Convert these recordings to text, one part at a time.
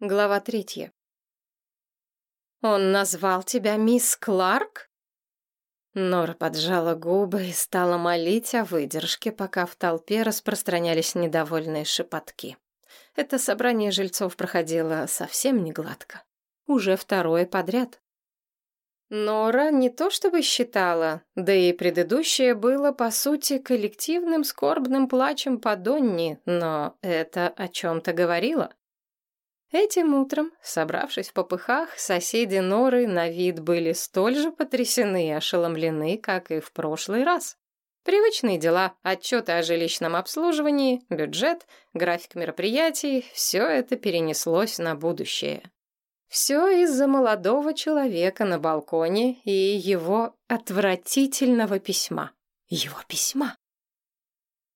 Глава третья. «Он назвал тебя мисс Кларк?» Нора поджала губы и стала молить о выдержке, пока в толпе распространялись недовольные шепотки. Это собрание жильцов проходило совсем не гладко. Уже второе подряд. Нора не то чтобы считала, да и предыдущее было, по сути, коллективным скорбным плачем по Донни, но это о чем-то говорило. Этим утром, собравшись в попыхах, соседи Норы на вид были столь же потрясены и ошеломлены, как и в прошлый раз. Привычные дела, отчеты о жилищном обслуживании, бюджет, график мероприятий — все это перенеслось на будущее. Все из-за молодого человека на балконе и его отвратительного письма. Его письма.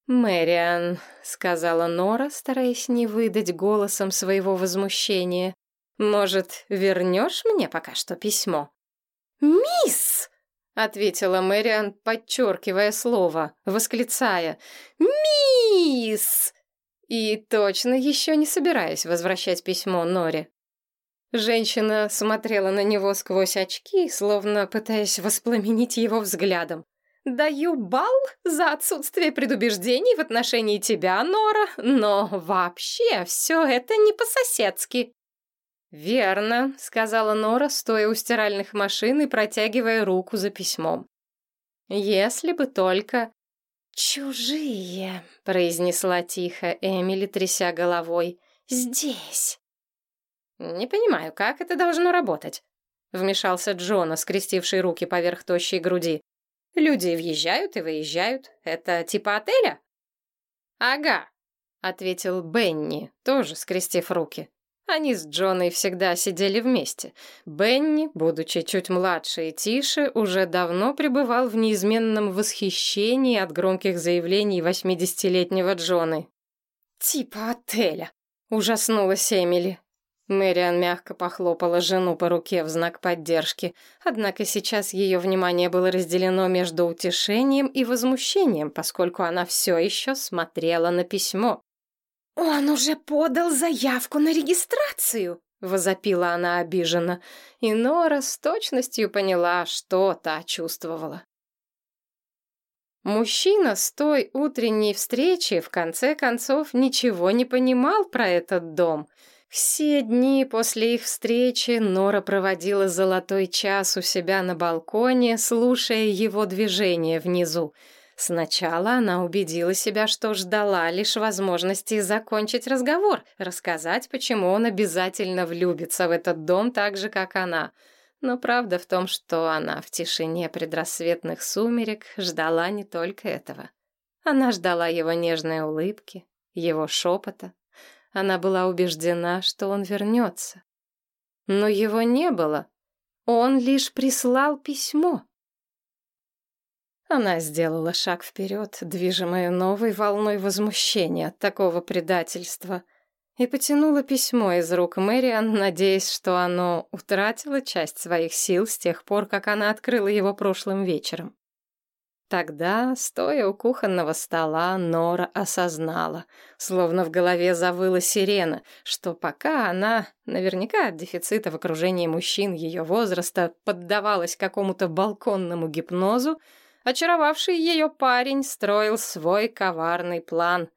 «Мэриан», — сказала Нора, стараясь не выдать голосом своего возмущения, «может, вернешь мне пока что письмо?» «Мисс!» — ответила Мэриан, подчеркивая слово, восклицая «Мисс!» и точно еще не собираясь возвращать письмо Норе. Женщина смотрела на него сквозь очки, словно пытаясь воспламенить его взглядом. Даю бал за отсутствие предубеждений в отношении тебя, Нора, но вообще все это не по-соседски. «Верно», — сказала Нора, стоя у стиральных машин и протягивая руку за письмом. «Если бы только...» «Чужие», — произнесла тихо Эмили, тряся головой. «Здесь». «Не понимаю, как это должно работать?» — вмешался Джона, скрестивший руки поверх тощей груди. Люди въезжают и выезжают. Это типа отеля? Ага, ответил Бенни, тоже скрестив руки. Они с Джоной всегда сидели вместе. Бенни, будучи чуть младше и тише, уже давно пребывал в неизменном восхищении от громких заявлений восьмидесятилетнего Джоны. «Типа отеля!» — ужаснулась Эмили. Мэриан мягко похлопала жену по руке в знак поддержки, однако сейчас ее внимание было разделено между утешением и возмущением, поскольку она все еще смотрела на письмо. «Он уже подал заявку на регистрацию!» — возопила она обиженно, и Нора с точностью поняла, что та чувствовала. Мужчина с той утренней встречи в конце концов ничего не понимал про этот дом — все дни после их встречи Нора проводила золотой час у себя на балконе, слушая его движения внизу. Сначала она убедила себя, что ждала лишь возможности закончить разговор, рассказать, почему он обязательно влюбится в этот дом так же, как она. Но правда в том, что она в тишине предрассветных сумерек ждала не только этого. Она ждала его нежной улыбки, его шепота, она была убеждена, что он вернется. Но его не было. Он лишь прислал письмо. Она сделала шаг вперед, движимая новой волной возмущения от такого предательства, и потянула письмо из рук Мэриан, надеясь, что оно утратило часть своих сил с тех пор, как она открыла его прошлым вечером. Тогда, стоя у кухонного стола, Нора осознала, словно в голове завыла сирена, что пока она, наверняка от дефицита в окружении мужчин ее возраста, поддавалась какому-то балконному гипнозу, очаровавший ее парень строил свой коварный план.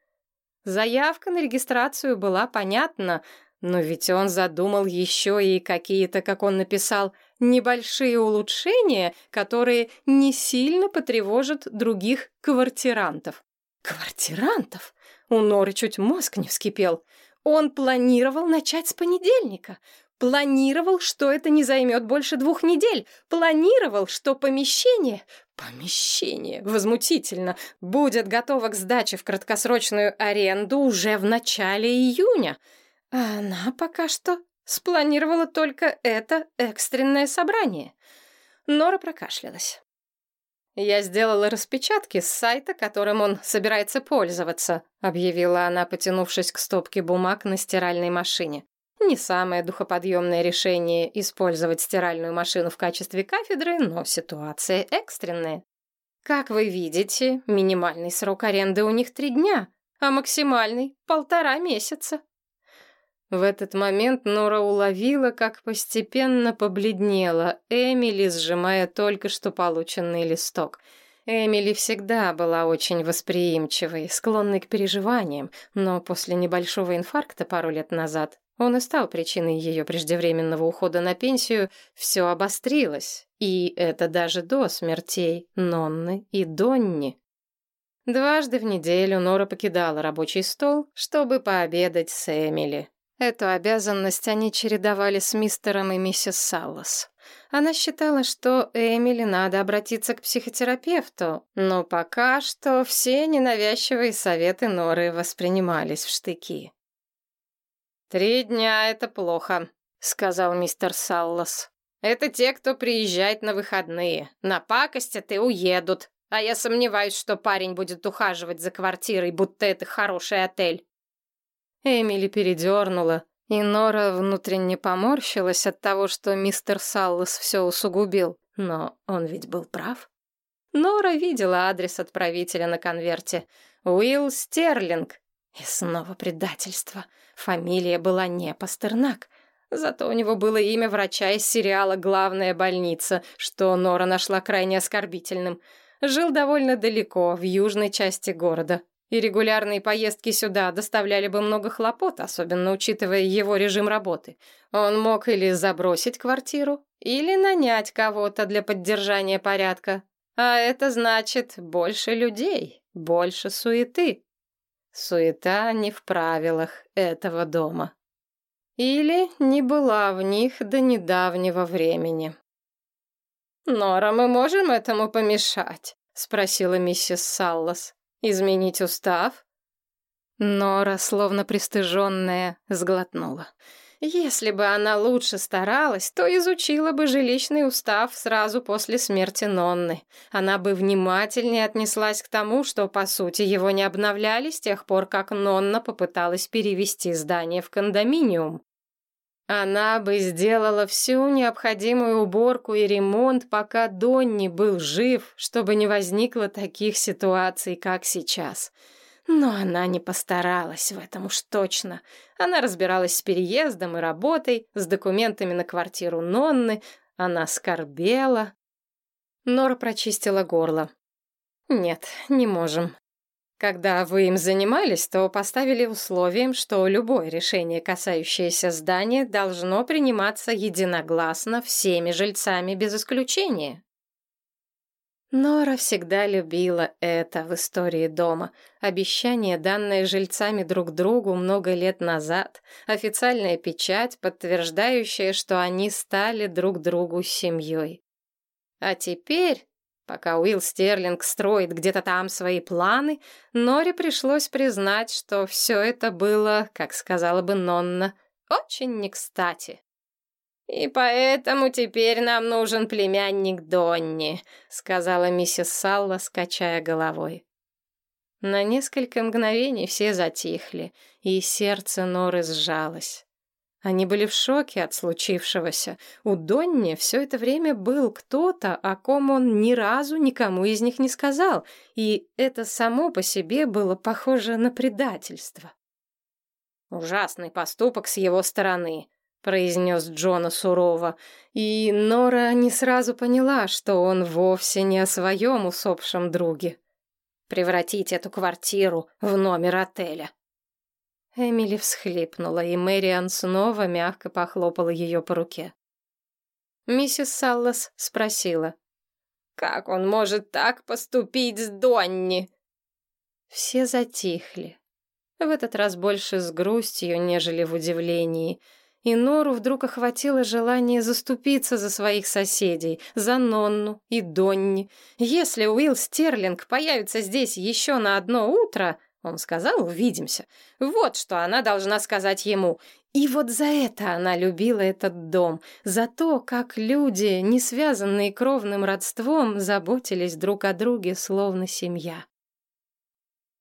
Заявка на регистрацию была понятна, но ведь он задумал еще и какие-то, как он написал, небольшие улучшения, которые не сильно потревожат других квартирантов. Квартирантов? У Норы чуть мозг не вскипел. Он планировал начать с понедельника. Планировал, что это не займет больше двух недель. Планировал, что помещение... Помещение, возмутительно, будет готово к сдаче в краткосрочную аренду уже в начале июня. А она пока что спланировала только это экстренное собрание. Нора прокашлялась. «Я сделала распечатки с сайта, которым он собирается пользоваться», объявила она, потянувшись к стопке бумаг на стиральной машине. Не самое духоподъемное решение использовать стиральную машину в качестве кафедры, но ситуация экстренная. Как вы видите, минимальный срок аренды у них три дня, а максимальный — полтора месяца. В этот момент Нора уловила, как постепенно побледнела Эмили, сжимая только что полученный листок. Эмили всегда была очень восприимчивой, склонной к переживаниям, но после небольшого инфаркта пару лет назад он и стал причиной ее преждевременного ухода на пенсию, все обострилось, и это даже до смертей Нонны и Донни. Дважды в неделю Нора покидала рабочий стол, чтобы пообедать с Эмили. Эту обязанность они чередовали с мистером и миссис Саллас. Она считала, что Эмили надо обратиться к психотерапевту, но пока что все ненавязчивые советы Норы воспринимались в штыки. «Три дня — это плохо», — сказал мистер Саллас. «Это те, кто приезжает на выходные. Напакостят и уедут. А я сомневаюсь, что парень будет ухаживать за квартирой, будто это хороший отель». Эмили передернула, и Нора внутренне поморщилась от того, что мистер Саллас все усугубил. Но он ведь был прав. Нора видела адрес отправителя на конверте. Уилл Стерлинг. И снова предательство. Фамилия была не Пастернак. Зато у него было имя врача из сериала «Главная больница», что Нора нашла крайне оскорбительным. Жил довольно далеко, в южной части города и регулярные поездки сюда доставляли бы много хлопот, особенно учитывая его режим работы. Он мог или забросить квартиру, или нанять кого-то для поддержания порядка. А это значит больше людей, больше суеты. Суета не в правилах этого дома. Или не была в них до недавнего времени. «Нора, мы можем этому помешать?» — спросила миссис Саллас. Изменить устав? Нора, словно пристыженная, сглотнула. Если бы она лучше старалась, то изучила бы жилищный устав сразу после смерти Нонны. Она бы внимательнее отнеслась к тому, что, по сути, его не обновляли с тех пор, как Нонна попыталась перевести здание в кондоминиум. Она бы сделала всю необходимую уборку и ремонт, пока Донни был жив, чтобы не возникло таких ситуаций, как сейчас. Но она не постаралась в этом уж точно. Она разбиралась с переездом и работой, с документами на квартиру Нонны. Она скорбела. Нора прочистила горло. «Нет, не можем. Когда вы им занимались, то поставили условием, что любое решение, касающееся здания, должно приниматься единогласно всеми жильцами без исключения. Нора всегда любила это в истории дома. Обещание, данное жильцами друг другу много лет назад, официальная печать, подтверждающая, что они стали друг другу семьей. А теперь Пока Уилл Стерлинг строит где-то там свои планы, Норе пришлось признать, что все это было, как сказала бы Нонна, очень не кстати. «И поэтому теперь нам нужен племянник Донни», — сказала миссис Салла, скачая головой. На несколько мгновений все затихли, и сердце Норы сжалось. Они были в шоке от случившегося. У Донни все это время был кто-то, о ком он ни разу никому из них не сказал, и это само по себе было похоже на предательство. «Ужасный поступок с его стороны», — произнес Джона сурово, и Нора не сразу поняла, что он вовсе не о своем усопшем друге. «Превратить эту квартиру в номер отеля». Эмили всхлипнула, и Мэриан снова мягко похлопала ее по руке. Миссис Саллас спросила. «Как он может так поступить с Донни?» Все затихли. В этот раз больше с грустью, нежели в удивлении. И Нору вдруг охватило желание заступиться за своих соседей, за Нонну и Донни. Если Уилл Стерлинг появится здесь еще на одно утро, он сказал, увидимся. Вот что она должна сказать ему. И вот за это она любила этот дом, за то, как люди, не связанные кровным родством, заботились друг о друге, словно семья.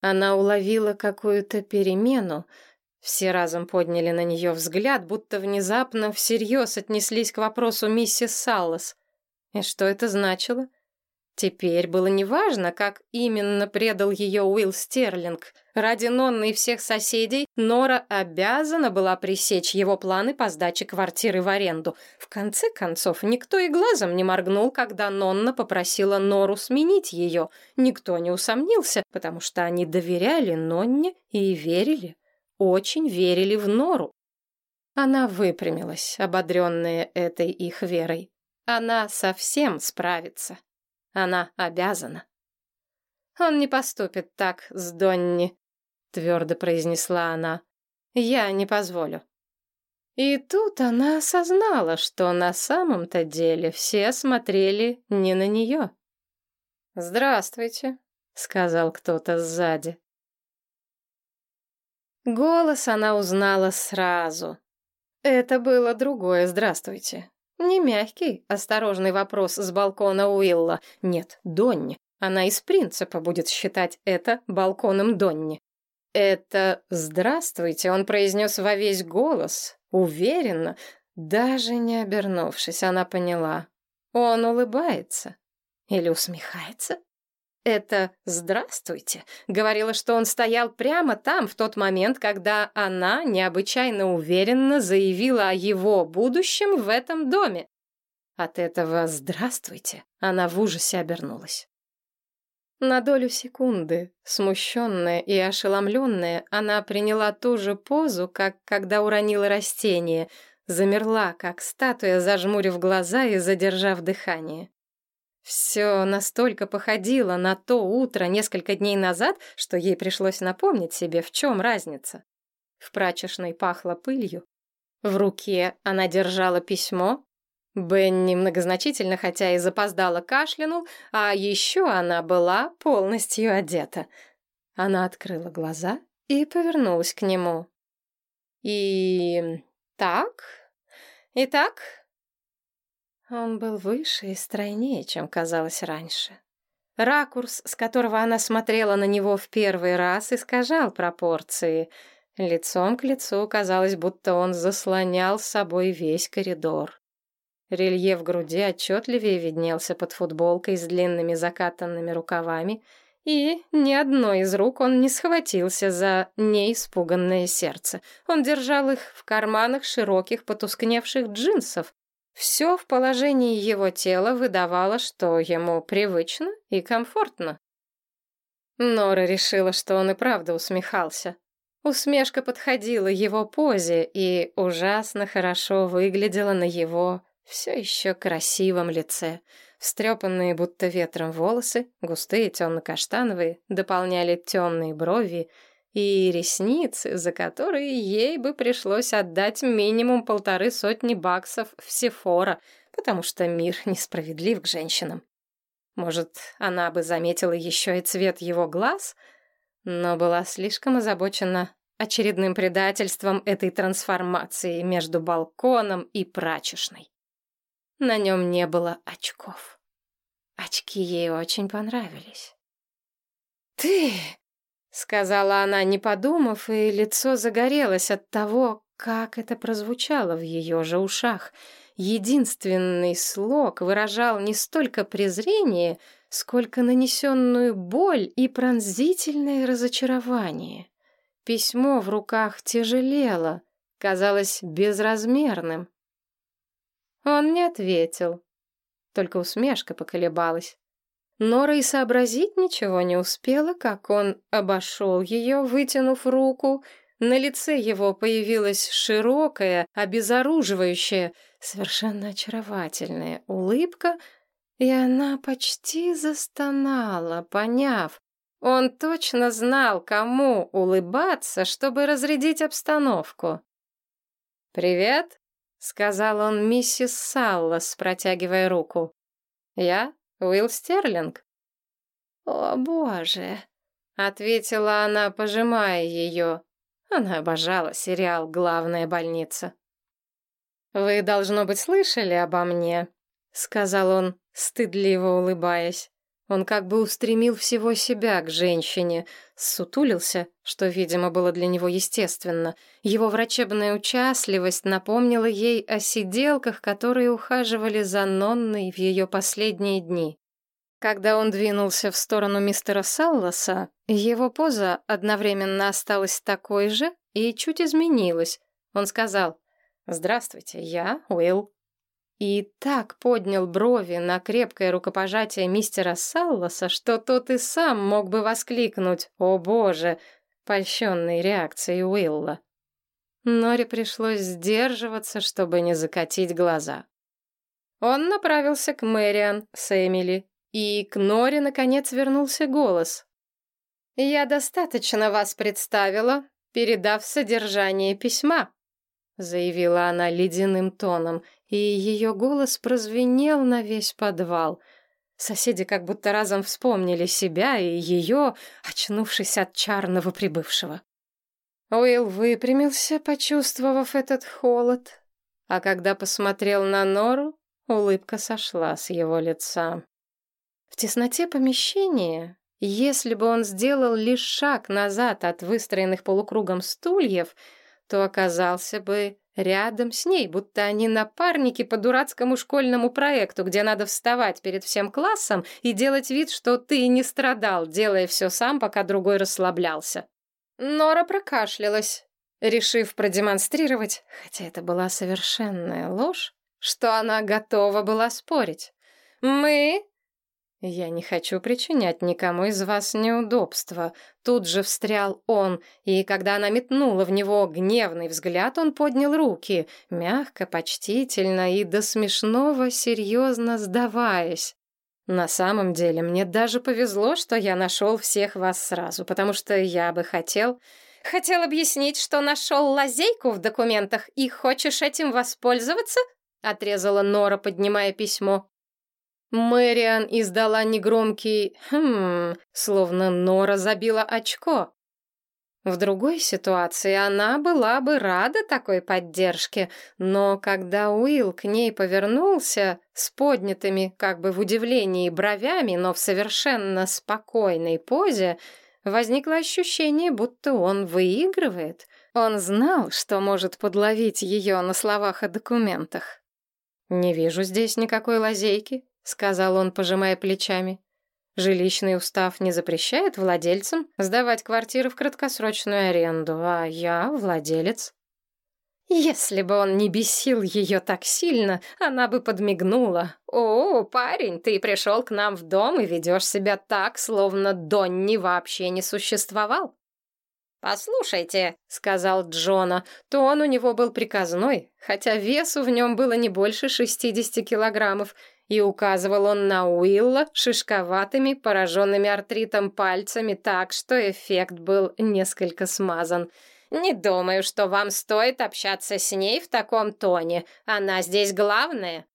Она уловила какую-то перемену. Все разом подняли на нее взгляд, будто внезапно всерьез отнеслись к вопросу миссис Саллас. И что это значило? Теперь было неважно, как именно предал ее Уилл Стерлинг. Ради Нонны и всех соседей Нора обязана была пресечь его планы по сдаче квартиры в аренду. В конце концов, никто и глазом не моргнул, когда Нонна попросила Нору сменить ее. Никто не усомнился, потому что они доверяли Нонне и верили. Очень верили в Нору. Она выпрямилась, ободренная этой их верой. Она совсем справится. Она обязана. «Он не поступит так с Донни», — твердо произнесла она. «Я не позволю». И тут она осознала, что на самом-то деле все смотрели не на нее. «Здравствуйте», — сказал кто-то сзади. Голос она узнала сразу. Это было другое «здравствуйте». Не мягкий, осторожный вопрос с балкона Уилла. Нет, Донни. Она из принципа будет считать это балконом Донни. Это «здравствуйте» он произнес во весь голос, уверенно, даже не обернувшись, она поняла. Он улыбается или усмехается. Это «здравствуйте» говорила, что он стоял прямо там в тот момент, когда она необычайно уверенно заявила о его будущем в этом доме. От этого «здравствуйте» она в ужасе обернулась. На долю секунды, смущенная и ошеломленная, она приняла ту же позу, как когда уронила растение, замерла, как статуя, зажмурив глаза и задержав дыхание. Все настолько походило на то утро несколько дней назад, что ей пришлось напомнить себе, в чем разница. В прачечной пахло пылью. В руке она держала письмо. Бенни многозначительно, хотя и запоздала, кашлянул, а еще она была полностью одета. Она открыла глаза и повернулась к нему. «И... так? Итак, он был выше и стройнее, чем казалось раньше. Ракурс, с которого она смотрела на него в первый раз, искажал пропорции. Лицом к лицу казалось, будто он заслонял с собой весь коридор. Рельеф груди отчетливее виднелся под футболкой с длинными закатанными рукавами, и ни одной из рук он не схватился за неиспуганное сердце. Он держал их в карманах широких потускневших джинсов, все в положении его тела выдавало, что ему привычно и комфортно. Нора решила, что он и правда усмехался. Усмешка подходила его позе и ужасно хорошо выглядела на его все еще красивом лице. Встрепанные будто ветром волосы, густые темно-каштановые, дополняли темные брови и ресницы, за которые ей бы пришлось отдать минимум полторы сотни баксов в Сефора, потому что мир несправедлив к женщинам. Может, она бы заметила еще и цвет его глаз, но была слишком озабочена очередным предательством этой трансформации между балконом и прачечной. На нем не было очков. Очки ей очень понравились. «Ты!» Сказала она, не подумав, и лицо загорелось от того, как это прозвучало в ее же ушах. Единственный слог выражал не столько презрение, сколько нанесенную боль и пронзительное разочарование. Письмо в руках тяжелело, казалось безразмерным. Он не ответил, только усмешка поколебалась. Нора и сообразить ничего не успела, как он обошел ее, вытянув руку. На лице его появилась широкая, обезоруживающая, совершенно очаровательная улыбка, и она почти застонала, поняв. Он точно знал, кому улыбаться, чтобы разрядить обстановку. «Привет», — сказал он миссис Саллас, протягивая руку. «Я Уилл Стерлинг?» «О, боже!» — ответила она, пожимая ее. Она обожала сериал «Главная больница». «Вы, должно быть, слышали обо мне», — сказал он, стыдливо улыбаясь. Он как бы устремил всего себя к женщине, сутулился, что, видимо, было для него естественно. Его врачебная участливость напомнила ей о сиделках, которые ухаживали за Нонной в ее последние дни. Когда он двинулся в сторону мистера Салласа, его поза одновременно осталась такой же и чуть изменилась. Он сказал «Здравствуйте, я Уилл». И так поднял брови на крепкое рукопожатие мистера Салласа, что тот и сам мог бы воскликнуть «О боже!» польщенной реакцией Уилла. Норе пришлось сдерживаться, чтобы не закатить глаза. Он направился к Мэриан с Эмили, и к Норе, наконец, вернулся голос. «Я достаточно вас представила, передав содержание письма», заявила она ледяным тоном, и ее голос прозвенел на весь подвал. Соседи как будто разом вспомнили себя и ее, очнувшись от чарного прибывшего. Уилл выпрямился, почувствовав этот холод, а когда посмотрел на Нору, улыбка сошла с его лица. В тесноте помещения, если бы он сделал лишь шаг назад от выстроенных полукругом стульев, то оказался бы рядом с ней, будто они напарники по дурацкому школьному проекту, где надо вставать перед всем классом и делать вид, что ты не страдал, делая все сам, пока другой расслаблялся. Нора прокашлялась, решив продемонстрировать, хотя это была совершенная ложь, что она готова была спорить. «Мы «Я не хочу причинять никому из вас неудобства». Тут же встрял он, и когда она метнула в него гневный взгляд, он поднял руки, мягко, почтительно и до смешного серьезно сдаваясь. «На самом деле, мне даже повезло, что я нашел всех вас сразу, потому что я бы хотел...» «Хотел объяснить, что нашел лазейку в документах и хочешь этим воспользоваться?» — отрезала Нора, поднимая письмо. Мэриан издала негромкий «хм», словно Нора забила очко. В другой ситуации она была бы рада такой поддержке, но когда Уилл к ней повернулся с поднятыми, как бы в удивлении, бровями, но в совершенно спокойной позе, возникло ощущение, будто он выигрывает. Он знал, что может подловить ее на словах о документах. «Не вижу здесь никакой лазейки», — сказал он, пожимая плечами. «Жилищный устав не запрещает владельцам сдавать квартиры в краткосрочную аренду, а я владелец». Если бы он не бесил ее так сильно, она бы подмигнула. «О, парень, ты пришел к нам в дом и ведешь себя так, словно Донни вообще не существовал». «Послушайте», — сказал Джона, то он у него был приказной, хотя весу в нем было не больше шестидесяти килограммов, и указывал он на Уилла шишковатыми, пораженными артритом пальцами так, что эффект был несколько смазан. «Не думаю, что вам стоит общаться с ней в таком тоне. Она здесь главная».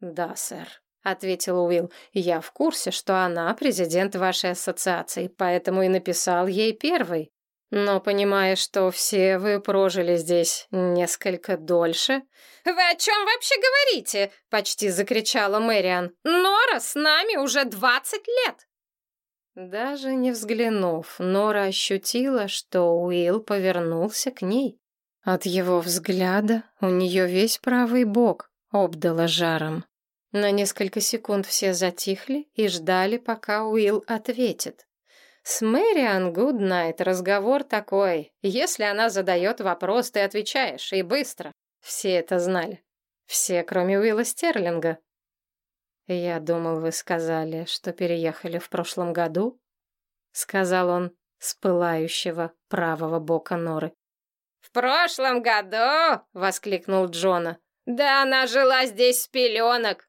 «Да, сэр», — ответил Уилл. «Я в курсе, что она президент вашей ассоциации, поэтому и написал ей первый. Но понимая, что все вы прожили здесь несколько дольше... «Вы о чем вообще говорите?» — почти закричала Мэриан. «Нора с нами уже двадцать лет!» Даже не взглянув, Нора ощутила, что Уилл повернулся к ней. От его взгляда у нее весь правый бок обдало жаром. На несколько секунд все затихли и ждали, пока Уилл ответит. С Мэриан Гуднайт разговор такой. Если она задает вопрос, ты отвечаешь, и быстро. Все это знали. Все, кроме Уилла Стерлинга. «Я думал, вы сказали, что переехали в прошлом году?» — сказал он с пылающего правого бока норы. «В прошлом году?» — воскликнул Джона. «Да она жила здесь с пеленок!»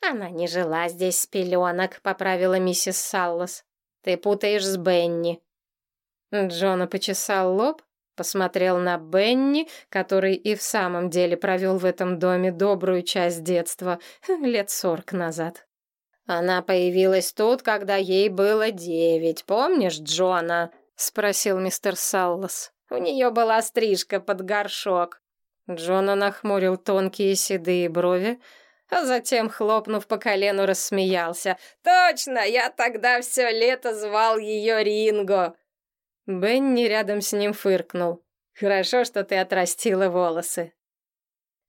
«Она не жила здесь с пеленок», — поправила миссис Саллас. Ты путаешь с Бенни». Джона почесал лоб, посмотрел на Бенни, который и в самом деле провел в этом доме добрую часть детства, лет сорок назад. «Она появилась тут, когда ей было девять, помнишь, Джона?» — спросил мистер Саллас. «У нее была стрижка под горшок». Джона нахмурил тонкие седые брови, а затем, хлопнув по колену, рассмеялся. «Точно, я тогда все лето звал ее Ринго!» Бенни рядом с ним фыркнул. «Хорошо, что ты отрастила волосы».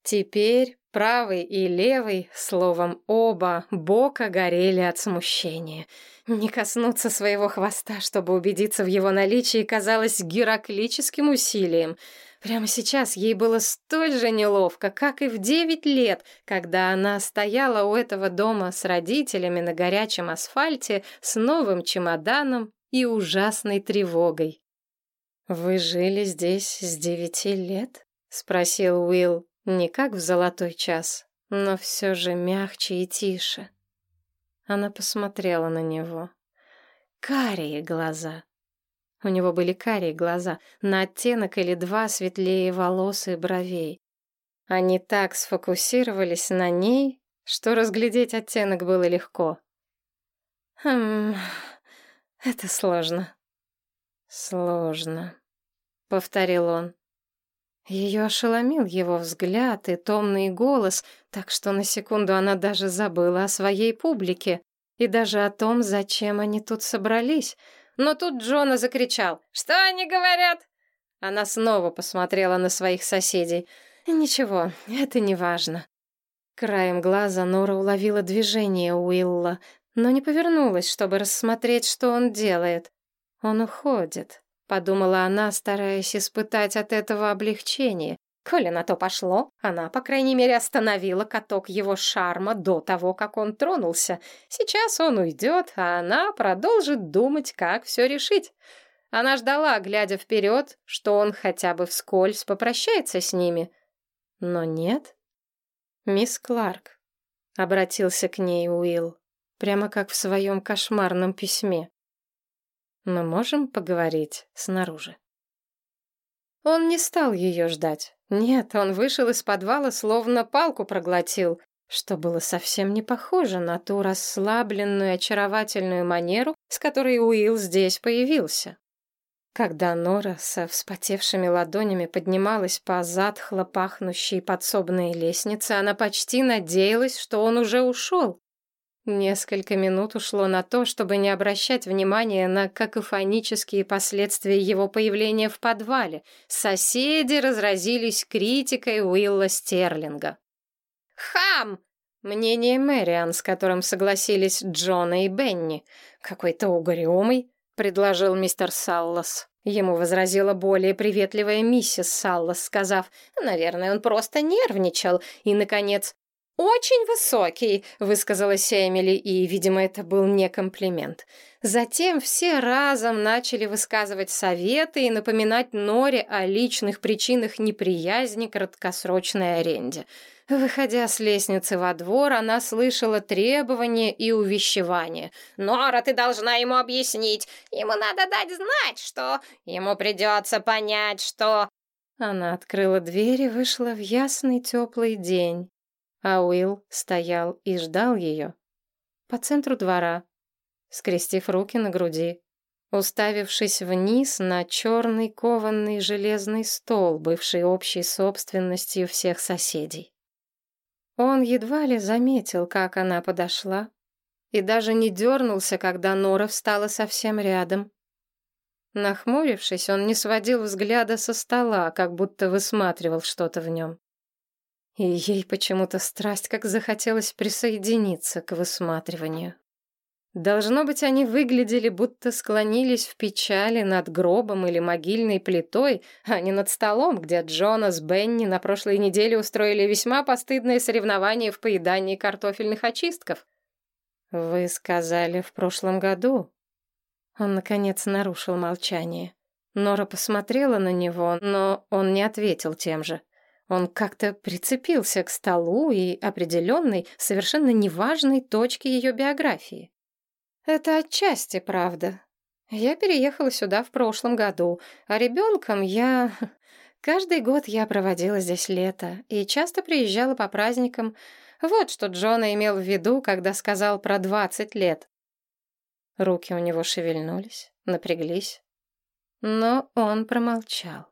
Теперь Правый и левый, словом, оба бока горели от смущения. Не коснуться своего хвоста, чтобы убедиться в его наличии, казалось гераклическим усилием. Прямо сейчас ей было столь же неловко, как и в девять лет, когда она стояла у этого дома с родителями на горячем асфальте с новым чемоданом и ужасной тревогой. «Вы жили здесь с девяти лет?» — спросил Уилл. Не как в золотой час, но все же мягче и тише. Она посмотрела на него. Карие глаза. У него были карие глаза, на оттенок или два светлее волос и бровей. Они так сфокусировались на ней, что разглядеть оттенок было легко. «Хм, это сложно». «Сложно», — повторил он. Ее ошеломил его взгляд и томный голос, так что на секунду она даже забыла о своей публике и даже о том, зачем они тут собрались. Но тут Джона закричал «Что они говорят?» Она снова посмотрела на своих соседей. «Ничего, это не важно». Краем глаза Нора уловила движение Уилла, но не повернулась, чтобы рассмотреть, что он делает. Он уходит подумала она, стараясь испытать от этого облегчение. Коли на то пошло, она, по крайней мере, остановила каток его шарма до того, как он тронулся. Сейчас он уйдет, а она продолжит думать, как все решить. Она ждала, глядя вперед, что он хотя бы вскользь попрощается с ними. Но нет. «Мисс Кларк», — обратился к ней Уилл, прямо как в своем кошмарном письме. Мы можем поговорить снаружи. Он не стал ее ждать. Нет, он вышел из подвала, словно палку проглотил, что было совсем не похоже на ту расслабленную, очаровательную манеру, с которой Уилл здесь появился. Когда Нора со вспотевшими ладонями поднималась по затхло пахнущей подсобной лестнице, она почти надеялась, что он уже ушел. Несколько минут ушло на то, чтобы не обращать внимания на какофонические последствия его появления в подвале. Соседи разразились критикой Уилла Стерлинга. «Хам!» — мнение Мэриан, с которым согласились Джона и Бенни. «Какой-то угрюмый», — предложил мистер Саллас. Ему возразила более приветливая миссис Саллас, сказав, «Наверное, он просто нервничал». И, наконец, «Очень высокий», — высказалась Эмили, и, видимо, это был не комплимент. Затем все разом начали высказывать советы и напоминать Норе о личных причинах неприязни к краткосрочной аренде. Выходя с лестницы во двор, она слышала требования и увещевания. «Нора, ты должна ему объяснить. Ему надо дать знать, что... Ему придется понять, что...» Она открыла дверь и вышла в ясный теплый день а Уилл стоял и ждал ее. По центру двора, скрестив руки на груди, уставившись вниз на черный кованный железный стол, бывший общей собственностью всех соседей. Он едва ли заметил, как она подошла, и даже не дернулся, когда Нора встала совсем рядом. Нахмурившись, он не сводил взгляда со стола, как будто высматривал что-то в нем. И ей почему-то страсть как захотелось присоединиться к высматриванию. Должно быть, они выглядели, будто склонились в печали над гробом или могильной плитой, а не над столом, где Джона с Бенни на прошлой неделе устроили весьма постыдное соревнование в поедании картофельных очистков. «Вы сказали в прошлом году?» Он, наконец, нарушил молчание. Нора посмотрела на него, но он не ответил тем же. Он как-то прицепился к столу и определенной, совершенно неважной точке ее биографии. Это отчасти правда. Я переехала сюда в прошлом году, а ребенком я... Каждый год я проводила здесь лето и часто приезжала по праздникам. Вот что Джона имел в виду, когда сказал про двадцать лет. Руки у него шевельнулись, напряглись. Но он промолчал.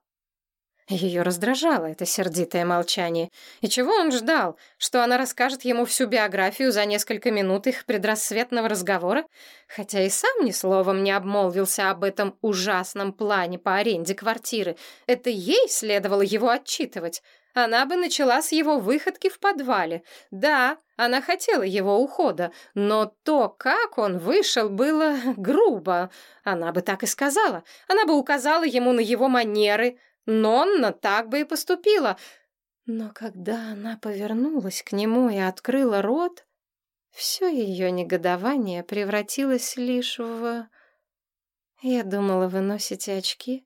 Ее раздражало это сердитое молчание. И чего он ждал? Что она расскажет ему всю биографию за несколько минут их предрассветного разговора? Хотя и сам ни словом не обмолвился об этом ужасном плане по аренде квартиры. Это ей следовало его отчитывать. она бы начала с его выходки в подвале. Да, она хотела его ухода, но то, как он вышел, было грубо. Она бы так и сказала. Она бы указала ему на его манеры. Нонна так бы и поступила. Но когда она повернулась к нему и открыла рот, все ее негодование превратилось лишь в... Я думала, вы носите очки.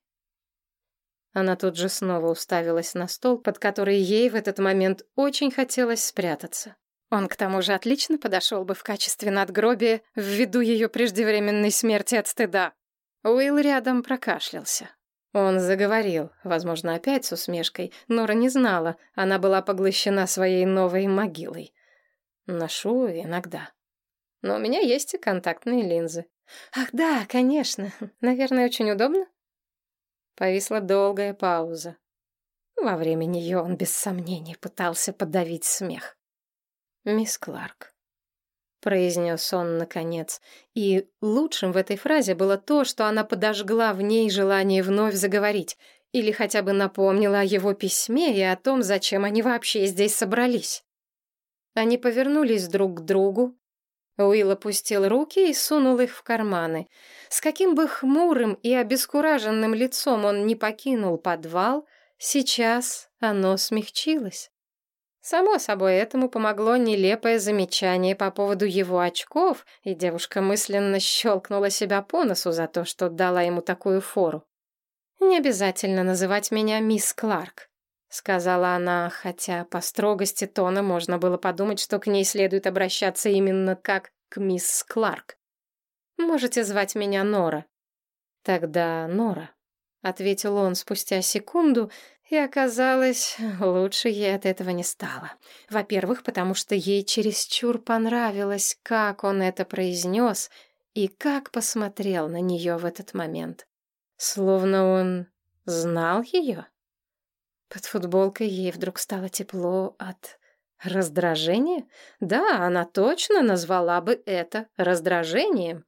Она тут же снова уставилась на стол, под который ей в этот момент очень хотелось спрятаться. Он, к тому же, отлично подошел бы в качестве надгробия ввиду ее преждевременной смерти от стыда. Уилл рядом прокашлялся. Он заговорил, возможно, опять с усмешкой. Нора не знала, она была поглощена своей новой могилой. Ношу иногда. Но у меня есть и контактные линзы. Ах, да, конечно. Наверное, очень удобно. Повисла долгая пауза. Во время нее он без сомнений пытался подавить смех. «Мисс Кларк», — произнес он наконец, и лучшим в этой фразе было то, что она подожгла в ней желание вновь заговорить, или хотя бы напомнила о его письме и о том, зачем они вообще здесь собрались. Они повернулись друг к другу, Уилл опустил руки и сунул их в карманы. С каким бы хмурым и обескураженным лицом он не покинул подвал, сейчас оно смягчилось. Само собой, этому помогло нелепое замечание по поводу его очков, и девушка мысленно щелкнула себя по носу за то, что дала ему такую фору. «Не обязательно называть меня мисс Кларк», — сказала она, хотя по строгости тона можно было подумать, что к ней следует обращаться именно как к мисс Кларк. «Можете звать меня Нора». «Тогда Нора», — ответил он спустя секунду, и оказалось, лучше ей от этого не стало. Во-первых, потому что ей чересчур понравилось, как он это произнес и как посмотрел на нее в этот момент. Словно он знал ее. Под футболкой ей вдруг стало тепло от раздражения. Да, она точно назвала бы это раздражением.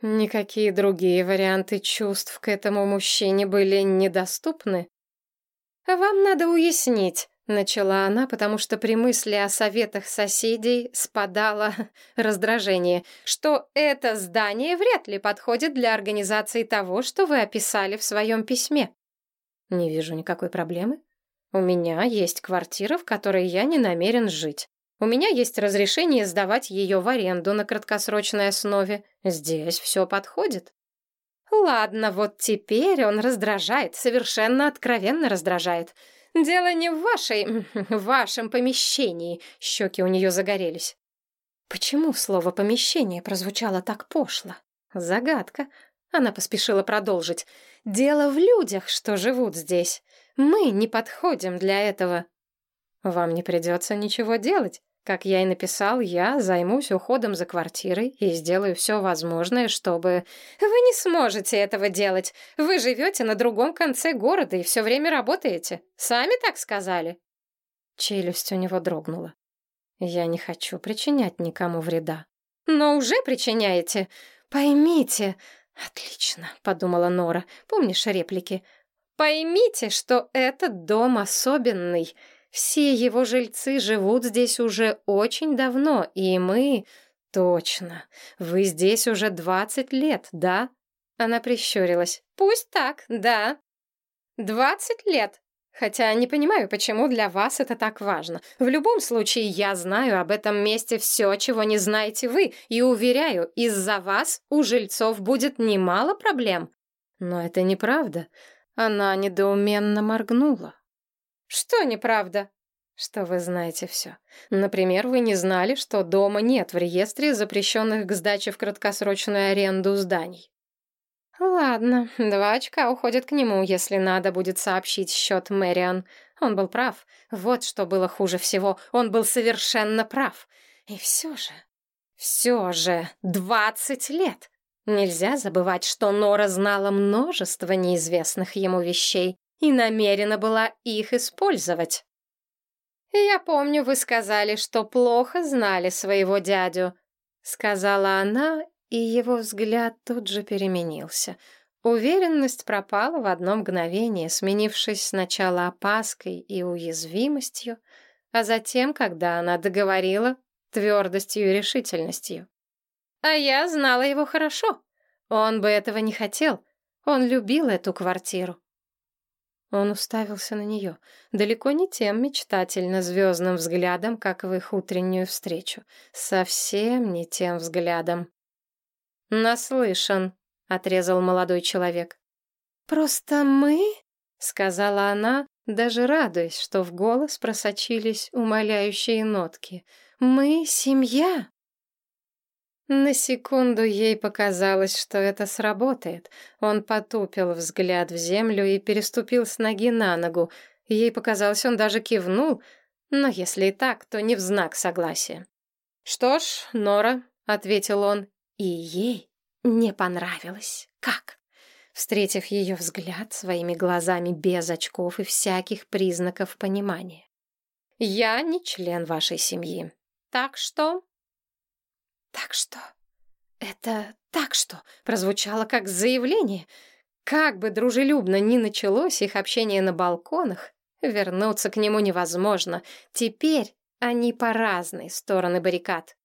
Никакие другие варианты чувств к этому мужчине были недоступны. «Вам надо уяснить», — начала она, потому что при мысли о советах соседей спадало раздражение, что это здание вряд ли подходит для организации того, что вы описали в своем письме. «Не вижу никакой проблемы. У меня есть квартира, в которой я не намерен жить. У меня есть разрешение сдавать ее в аренду на краткосрочной основе. Здесь все подходит». Ладно, вот теперь он раздражает, совершенно откровенно раздражает. Дело не в вашей... в вашем помещении. Щеки у нее загорелись. Почему слово «помещение» прозвучало так пошло? Загадка. Она поспешила продолжить. Дело в людях, что живут здесь. Мы не подходим для этого. Вам не придется ничего делать. Как я и написал, я займусь уходом за квартирой и сделаю все возможное, чтобы... Вы не сможете этого делать. Вы живете на другом конце города и все время работаете. Сами так сказали. Челюсть у него дрогнула. Я не хочу причинять никому вреда. Но уже причиняете. Поймите... Отлично, подумала Нора. Помнишь реплики? Поймите, что этот дом особенный. Все его жильцы живут здесь уже очень давно, и мы... Точно. Вы здесь уже двадцать лет, да? Она прищурилась. Пусть так, да. Двадцать лет. Хотя не понимаю, почему для вас это так важно. В любом случае, я знаю об этом месте все, чего не знаете вы, и уверяю, из-за вас у жильцов будет немало проблем. Но это неправда. Она недоуменно моргнула. Что неправда? Что вы знаете все. Например, вы не знали, что дома нет в реестре запрещенных к сдаче в краткосрочную аренду зданий. Ладно, два очка уходят к нему, если надо будет сообщить счет Мэриан. Он был прав. Вот что было хуже всего. Он был совершенно прав. И все же... Все же... Двадцать лет! Нельзя забывать, что Нора знала множество неизвестных ему вещей и намерена была их использовать. «Я помню, вы сказали, что плохо знали своего дядю», — сказала она, и его взгляд тут же переменился. Уверенность пропала в одно мгновение, сменившись сначала опаской и уязвимостью, а затем, когда она договорила, твердостью и решительностью. А я знала его хорошо. Он бы этого не хотел. Он любил эту квартиру. Он уставился на нее, далеко не тем мечтательно-звездным взглядом, как в их утреннюю встречу. Совсем не тем взглядом. «Наслышан», — отрезал молодой человек. «Просто мы», — сказала она, даже радуясь, что в голос просочились умоляющие нотки. «Мы — семья». На секунду ей показалось, что это сработает. Он потупил взгляд в землю и переступил с ноги на ногу. Ей показалось, он даже кивнул, но если и так, то не в знак согласия. «Что ж, Нора», — ответил он, — и ей не понравилось. Как? Встретив ее взгляд своими глазами без очков и всяких признаков понимания. «Я не член вашей семьи, так что «Так что? Это так что?» прозвучало как заявление. Как бы дружелюбно ни началось их общение на балконах, вернуться к нему невозможно. Теперь они по разные стороны баррикад.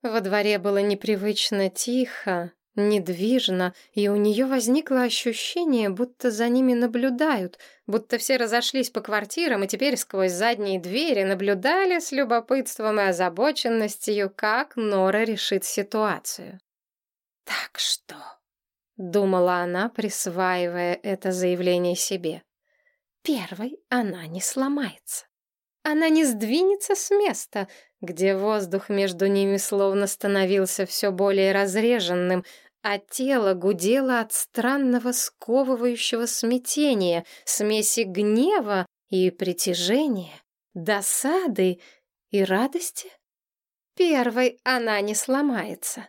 Во дворе было непривычно тихо, недвижно, и у нее возникло ощущение, будто за ними наблюдают, будто все разошлись по квартирам и теперь сквозь задние двери наблюдали с любопытством и озабоченностью, как Нора решит ситуацию. «Так что?» — думала она, присваивая это заявление себе. «Первой она не сломается. Она не сдвинется с места, где воздух между ними словно становился все более разреженным, а тело гудело от странного сковывающего смятения, смеси гнева и притяжения, досады и радости. Первой она не сломается.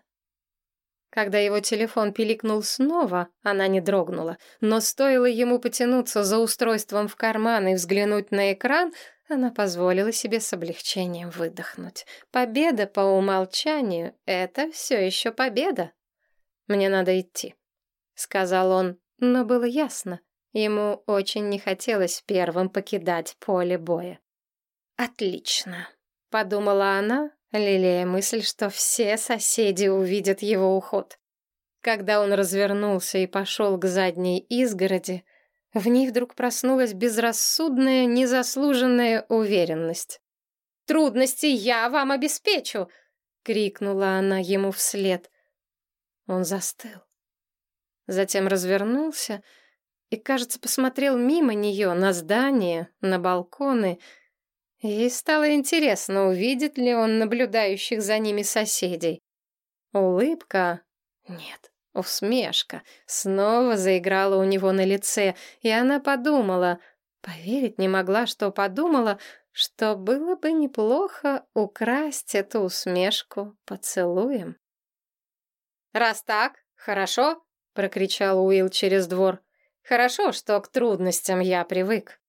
Когда его телефон пиликнул снова, она не дрогнула, но стоило ему потянуться за устройством в карман и взглянуть на экран, она позволила себе с облегчением выдохнуть. Победа по умолчанию — это все еще победа. «Мне надо идти», — сказал он, но было ясно, ему очень не хотелось первым покидать поле боя. «Отлично», — подумала она, лелея мысль, что все соседи увидят его уход. Когда он развернулся и пошел к задней изгороди, в ней вдруг проснулась безрассудная, незаслуженная уверенность. «Трудности я вам обеспечу!» — крикнула она ему вслед. Он застыл. Затем развернулся и, кажется, посмотрел мимо нее на здание, на балконы. Ей стало интересно, увидит ли он наблюдающих за ними соседей. Улыбка? Нет, усмешка. Снова заиграла у него на лице, и она подумала, поверить не могла, что подумала, что было бы неплохо украсть эту усмешку поцелуем. «Раз так, хорошо», — прокричал Уилл через двор. «Хорошо, что к трудностям я привык».